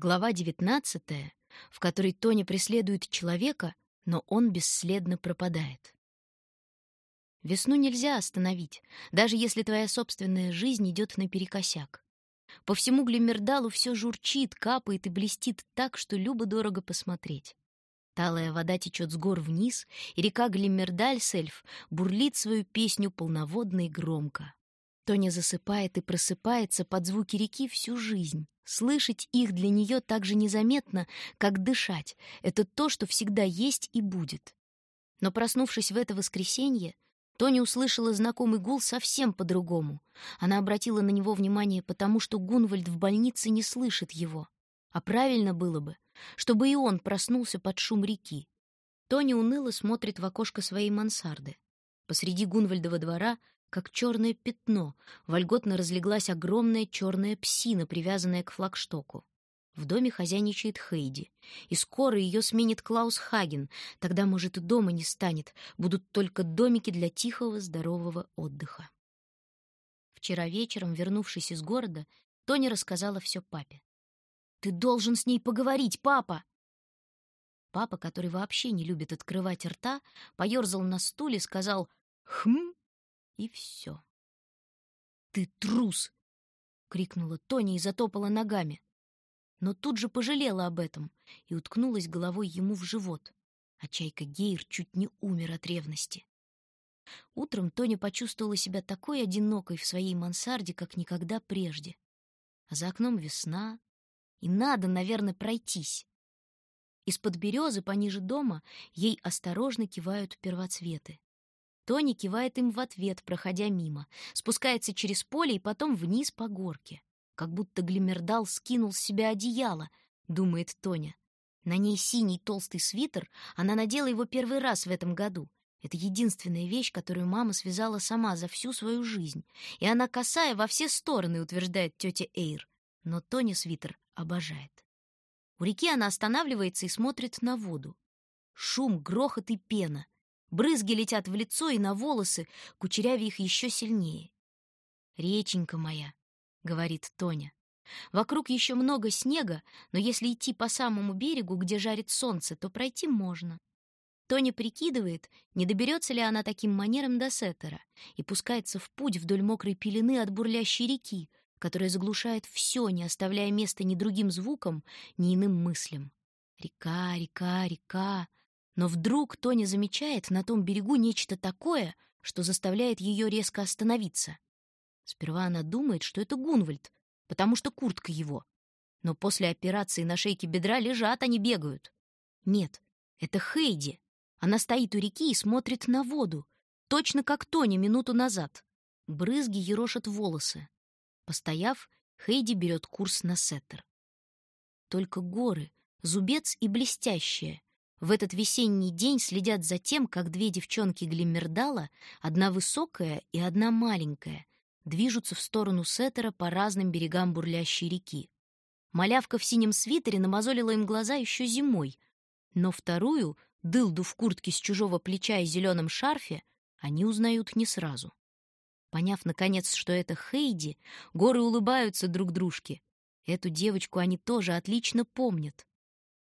Глава 19, в которой Тоня преследует человека, но он бесследно пропадает. Весну нельзя остановить, даже если твоя собственная жизнь идет наперекосяк. По всему Глимердалу все журчит, капает и блестит так, что любо-дорого посмотреть. Талая вода течет с гор вниз, и река Глиммердальсельф бурлит свою песню полноводно и громко. Тоня засыпает и просыпается под звуки реки всю жизнь. Слышать их для нее так же незаметно, как дышать. Это то, что всегда есть и будет. Но проснувшись в это воскресенье, Тоня услышала знакомый гул совсем по-другому. Она обратила на него внимание потому, что Гунвальд в больнице не слышит его. А правильно было бы, чтобы и он проснулся под шум реки. Тоня уныло смотрит в окошко своей мансарды. Посреди Гунвальдова двора, как черное пятно, вольготно разлеглась огромная черная псина, привязанная к флагштоку. В доме хозяйничает Хейди, и скоро ее сменит Клаус Хаген. Тогда, может, и дома не станет, будут только домики для тихого, здорового отдыха. Вчера вечером, вернувшись из города, Тоня рассказала все папе. «Ты должен с ней поговорить, папа!» Папа, который вообще не любит открывать рта, поерзал на стуле, сказал «Хм!» И все. «Ты трус!» — крикнула Тоня и затопала ногами но тут же пожалела об этом и уткнулась головой ему в живот, а чайка Гейр чуть не умер от ревности. Утром Тоня почувствовала себя такой одинокой в своей мансарде, как никогда прежде. А за окном весна, и надо, наверное, пройтись. Из-под березы пониже дома ей осторожно кивают первоцветы. Тоня кивает им в ответ, проходя мимо, спускается через поле и потом вниз по горке как будто Глимердал скинул с себя одеяло, думает Тоня. На ней синий толстый свитер, она надела его первый раз в этом году. Это единственная вещь, которую мама связала сама за всю свою жизнь. И она косая во все стороны, утверждает тетя Эйр. Но Тоня свитер обожает. У реки она останавливается и смотрит на воду. Шум, грохот и пена. Брызги летят в лицо и на волосы, кучерявя их еще сильнее. «Реченька моя, — говорит Тоня. Вокруг еще много снега, но если идти по самому берегу, где жарит солнце, то пройти можно. Тоня прикидывает, не доберется ли она таким манером до Сеттера, и пускается в путь вдоль мокрой пелены от бурлящей реки, которая заглушает все, не оставляя места ни другим звукам, ни иным мыслям. Река, река, река. Но вдруг Тоня замечает на том берегу нечто такое, что заставляет ее резко остановиться. Сперва она думает, что это Гунвальд, потому что куртка его. Но после операции на шейке бедра лежат, они бегают. Нет, это Хейди. Она стоит у реки и смотрит на воду, точно как Тони минуту назад. Брызги ерошат волосы. Постояв, Хейди берет курс на сеттер. Только горы, зубец и блестящие, в этот весенний день следят за тем, как две девчонки Глиммердала, одна высокая и одна маленькая, движутся в сторону Сеттера по разным берегам бурлящей реки. Малявка в синем свитере намазолила им глаза еще зимой, но вторую, дылду в куртке с чужого плеча и зеленом шарфе, они узнают не сразу. Поняв, наконец, что это Хейди, горы улыбаются друг дружке. Эту девочку они тоже отлично помнят.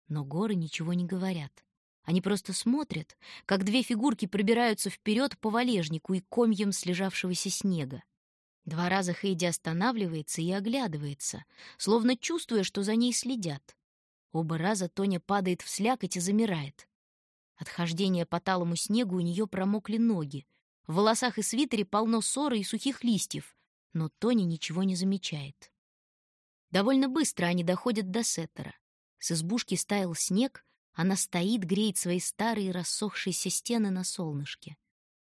Но горы ничего не говорят. Они просто смотрят, как две фигурки пробираются вперед по валежнику и комьям слежавшегося снега. Два раза Хейди останавливается и оглядывается, словно чувствуя, что за ней следят. Оба раза Тоня падает в слякоть и замирает. От хождения по талому снегу у нее промокли ноги. В волосах и свитере полно ссоры и сухих листьев, но Тоня ничего не замечает. Довольно быстро они доходят до Сеттера. С избушки стаял снег, она стоит, греет свои старые рассохшиеся стены на солнышке.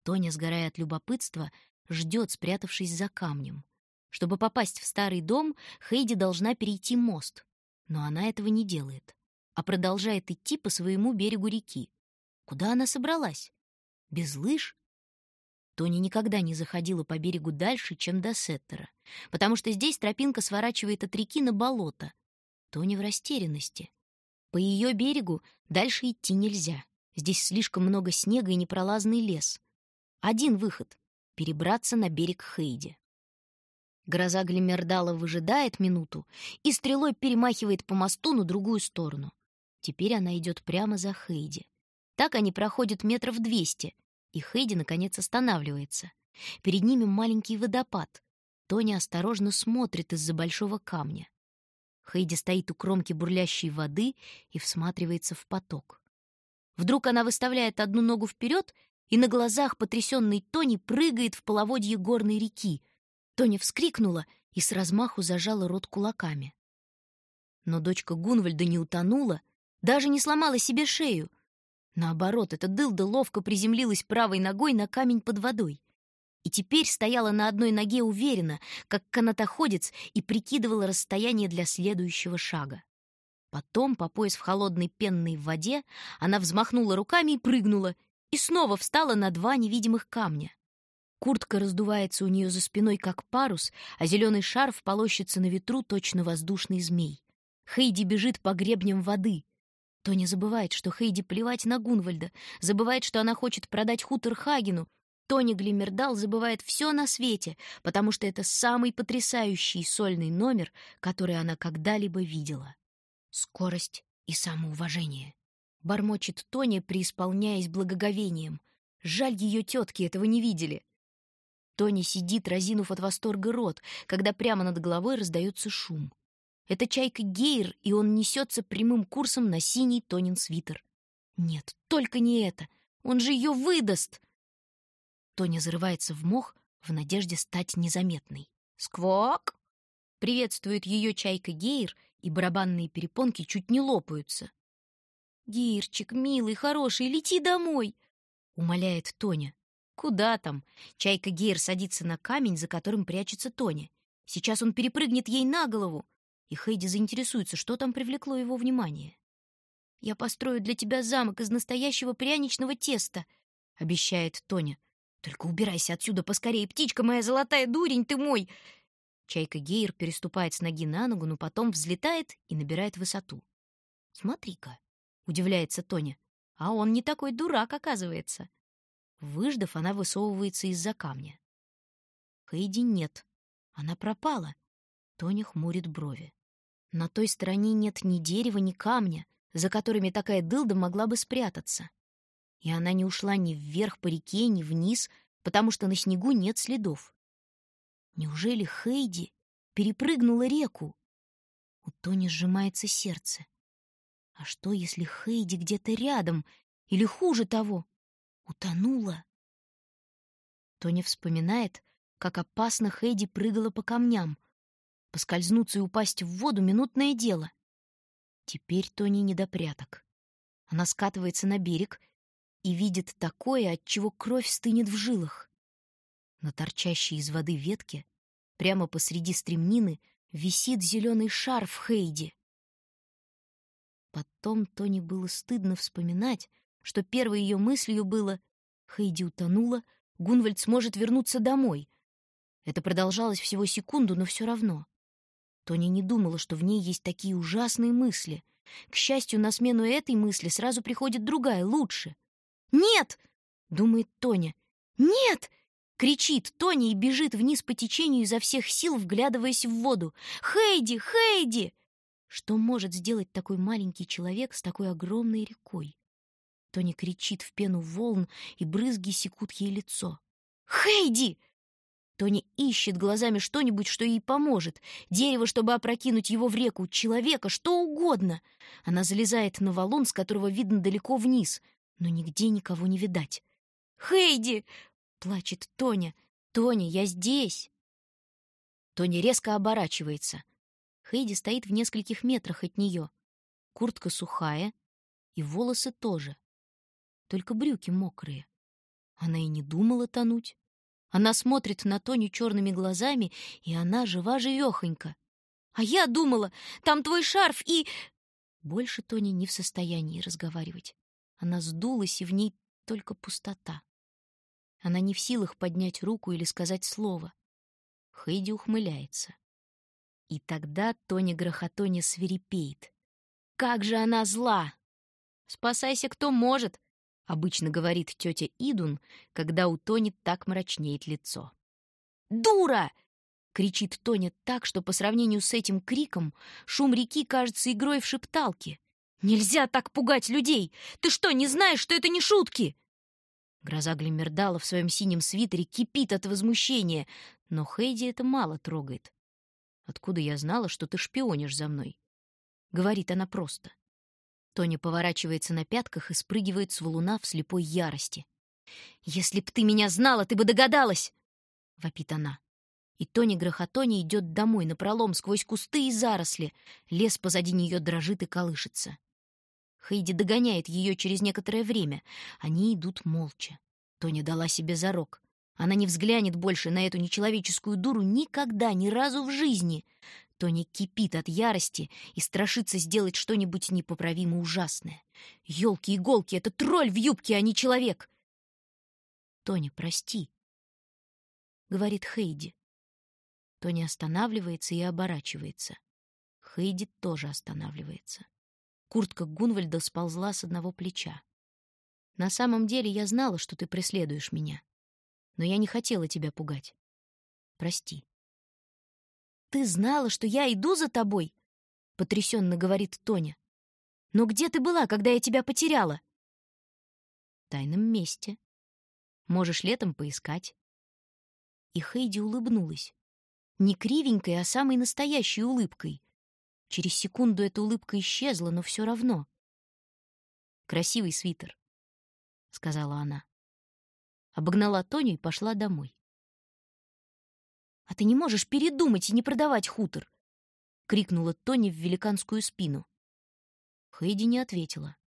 Тоня, сгорая от любопытства, ждет, спрятавшись за камнем. Чтобы попасть в старый дом, Хейди должна перейти мост. Но она этого не делает, а продолжает идти по своему берегу реки. Куда она собралась? Без лыж? Тони никогда не заходила по берегу дальше, чем до Сеттера, потому что здесь тропинка сворачивает от реки на болото. Тони в растерянности. По ее берегу дальше идти нельзя. Здесь слишком много снега и непролазный лес. Один выход перебраться на берег Хейди. Гроза Глимердала выжидает минуту и стрелой перемахивает по мосту на другую сторону. Теперь она идет прямо за Хейди. Так они проходят метров двести, и Хейди, наконец, останавливается. Перед ними маленький водопад. Тоня осторожно смотрит из-за большого камня. Хейди стоит у кромки бурлящей воды и всматривается в поток. Вдруг она выставляет одну ногу вперед и на глазах потрясенной Тони прыгает в половодье горной реки. Тоня вскрикнула и с размаху зажала рот кулаками. Но дочка Гунвальда не утонула, даже не сломала себе шею. Наоборот, эта дылда ловко приземлилась правой ногой на камень под водой и теперь стояла на одной ноге уверенно, как канатоходец, и прикидывала расстояние для следующего шага. Потом, по пояс в холодной пенной воде, она взмахнула руками и прыгнула, и снова встала на два невидимых камня. Куртка раздувается у нее за спиной, как парус, а зеленый шарф полощется на ветру точно воздушный змей. Хейди бежит по гребням воды. Тоня забывает, что Хейди плевать на Гунвальда, забывает, что она хочет продать хутор Хагену, Тони Глимердал забывает все на свете, потому что это самый потрясающий сольный номер, который она когда-либо видела. Скорость и самоуважение. Бормочет Тони, преисполняясь благоговением. Жаль, ее тетки этого не видели. Тони сидит, разинув от восторга рот, когда прямо над головой раздается шум. Это чайка Гейр, и он несется прямым курсом на синий Тонин свитер. Нет, только не это. Он же ее выдаст. Тоня зарывается в мох в надежде стать незаметной. «Сквок!» Приветствует ее чайка Гейр, и барабанные перепонки чуть не лопаются. «Гейрчик, милый, хороший, лети домой!» — умоляет Тоня. «Куда там?» Чайка Гейр садится на камень, за которым прячется Тоня. Сейчас он перепрыгнет ей на голову, и Хейди заинтересуется, что там привлекло его внимание. «Я построю для тебя замок из настоящего пряничного теста», — обещает Тоня. Только убирайся отсюда поскорее, птичка моя золотая дурень ты мой!» Чайка Гейр переступает с ноги на ногу, но потом взлетает и набирает высоту. «Смотри-ка», — удивляется Тоня, — «а он не такой дурак, оказывается». Выждав, она высовывается из-за камня. Хейди нет. Она пропала. Тоня хмурит брови. На той стороне нет ни дерева, ни камня, за которыми такая дылда могла бы спрятаться и она не ушла ни вверх по реке, ни вниз, потому что на снегу нет следов. Неужели Хейди перепрыгнула реку? У Тони сжимается сердце. А что, если Хейди где-то рядом, или хуже того, утонула? Тони вспоминает, как опасно Хейди прыгала по камням. Поскользнуться и упасть в воду — минутное дело. Теперь Тони не до пряток. Она скатывается на берег — и видит такое, от чего кровь стынет в жилах. На торчащей из воды ветке, прямо посреди стремнины, висит зеленый шар в Хейди. Потом Тони было стыдно вспоминать, что первой ее мыслью было «Хейди утонула, Гунвальд сможет вернуться домой». Это продолжалось всего секунду, но все равно. Тони не думала, что в ней есть такие ужасные мысли. К счастью, на смену этой мысли сразу приходит другая, лучше. «Нет!» — думает Тоня. «Нет!» — кричит Тоня и бежит вниз по течению изо всех сил, вглядываясь в воду. «Хейди! Хейди!» Что может сделать такой маленький человек с такой огромной рекой? Тоня кричит в пену волн, и брызги секут ей лицо. «Хейди!» Тоня ищет глазами что-нибудь, что ей поможет. Дерево, чтобы опрокинуть его в реку, человека, что угодно. Она залезает на валун, с которого видно далеко вниз но нигде никого не видать. «Хейди!» — плачет Тоня. «Тоня, я здесь!» Тоня резко оборачивается. Хейди стоит в нескольких метрах от нее. Куртка сухая, и волосы тоже. Только брюки мокрые. Она и не думала тонуть. Она смотрит на Тоню черными глазами, и она жива-живехонька. «А я думала, там твой шарф и...» Больше Тоня не в состоянии разговаривать. Она сдулась, и в ней только пустота. Она не в силах поднять руку или сказать слово. Хейди ухмыляется. И тогда Тоня Грохотоня свирепеет. «Как же она зла!» «Спасайся, кто может!» — обычно говорит тетя Идун, когда у Тони так мрачнеет лицо. «Дура!» кричит Тоня так, что по сравнению с этим криком шум реки кажется игрой в шепталки. «Нельзя так пугать людей! Ты что, не знаешь, что это не шутки?» Гроза Глиммердала в своем синем свитере кипит от возмущения, но Хейди это мало трогает. «Откуда я знала, что ты шпионишь за мной?» — говорит она просто. Тоня поворачивается на пятках и спрыгивает с валуна в слепой ярости. «Если б ты меня знала, ты бы догадалась!» — вопит она. И Тони грохотони идет домой напролом сквозь кусты и заросли. Лес позади нее дрожит и колышется. Хейди догоняет ее через некоторое время. Они идут молча. Тоня дала себе зарок. Она не взглянет больше на эту нечеловеческую дуру никогда, ни разу в жизни. Тоня кипит от ярости и страшится сделать что-нибудь непоправимо ужасное. Ёлки-иголки, это тролль в юбке, а не человек. Тоня, прости, — говорит Хейди. Тоня останавливается и оборачивается. Хейди тоже останавливается. Куртка Гунвальда сползла с одного плеча. На самом деле я знала, что ты преследуешь меня. Но я не хотела тебя пугать. Прости. Ты знала, что я иду за тобой? Потрясенно говорит Тоня. Но где ты была, когда я тебя потеряла? В тайном месте. Можешь летом поискать. И Хейди улыбнулась. Не кривенькой, а самой настоящей улыбкой, Через секунду эта улыбка исчезла, но все равно. «Красивый свитер», — сказала она. Обогнала Тоню и пошла домой. «А ты не можешь передумать и не продавать хутор!» — крикнула Тони в великанскую спину. Хейди не ответила.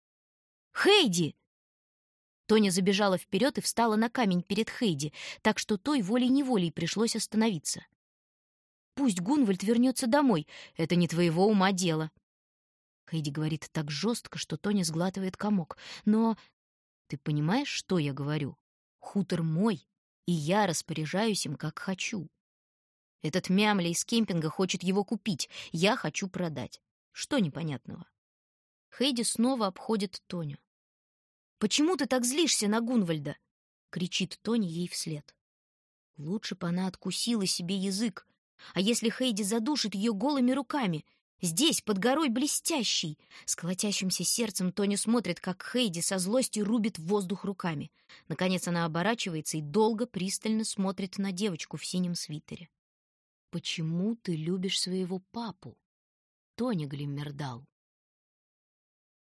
«Хейди!» Тоня забежала вперед и встала на камень перед Хейди, так что той волей-неволей пришлось остановиться. Пусть Гунвальд вернется домой. Это не твоего ума дело. Хейди говорит так жестко, что Тоня сглатывает комок. Но ты понимаешь, что я говорю? Хутор мой, и я распоряжаюсь им, как хочу. Этот мямля из кемпинга хочет его купить. Я хочу продать. Что непонятного? Хейди снова обходит Тоню. «Почему ты так злишься на Гунвальда?» — кричит Тони ей вслед. Лучше бы она откусила себе язык, а если Хейди задушит ее голыми руками? Здесь, под горой блестящий. С колотящимся сердцем Тони смотрит, как Хейди со злостью рубит воздух руками. Наконец она оборачивается и долго пристально смотрит на девочку в синем свитере. «Почему ты любишь своего папу?» Тони Глиммердал.